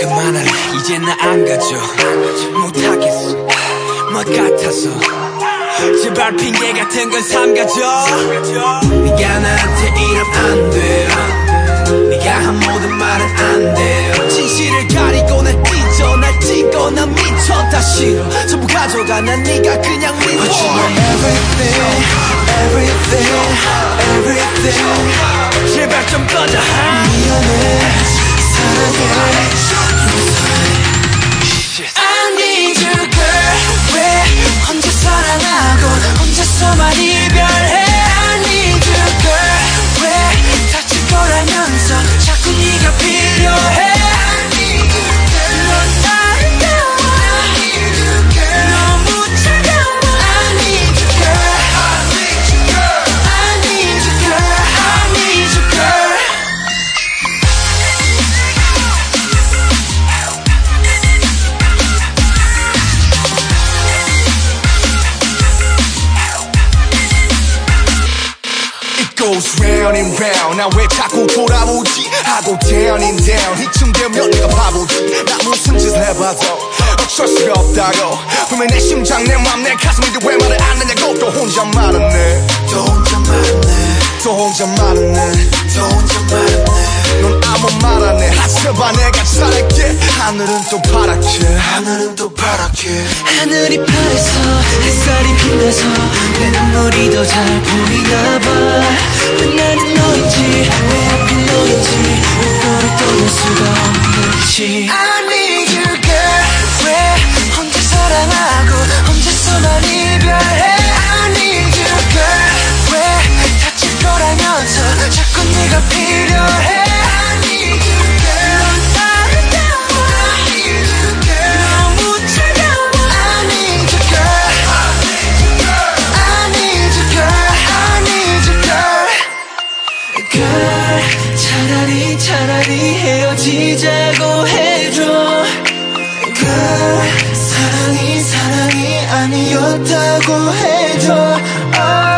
그만할래. 이제 나 안 가져. 못하겠어. 뭐 같아서 제발 핑계 같은 건 삼가져 네가 나한테 이러면 안돼 네가 한 모든 말은 안돼 진실을 가리고 날 찢어 날 찢고 난 미쳐. 다 싫어. 전부 가져가 난 네가 그냥 미워 goes round and round. 나 왜 자꾸 돌아오지? 하고 down and down. 이쯤 되면 내가 바보지. 나 무슨 짓을 해봐도 어쩔 수가 없다고. 분명 내 심장 내 맘 내 가슴인데 왜 말을 안 하냐고. 또 혼자 말았네. 또 혼자 말았네. 또 혼자 말았네. 또 혼자 말았네. 넌 아무 말 안 해. 하트봐 내가 잘할게. 하늘은 또 파랗게. 하늘은 또 하늘이 파래서 햇살이 빛나서 내 눈물이 더 잘 보이나 봐왜 나는 너인지 왜 하필 너인지 너를 떠날 수가 없는지. I need you girl. 왜 혼자 사랑하고 혼자서만 이별해? I need you girl. 왜 다칠 거라면서 자꾸 네가 필 차라리 헤어지자고 해줘 girl 사랑이 사랑이 아니었다고 해줘 oh.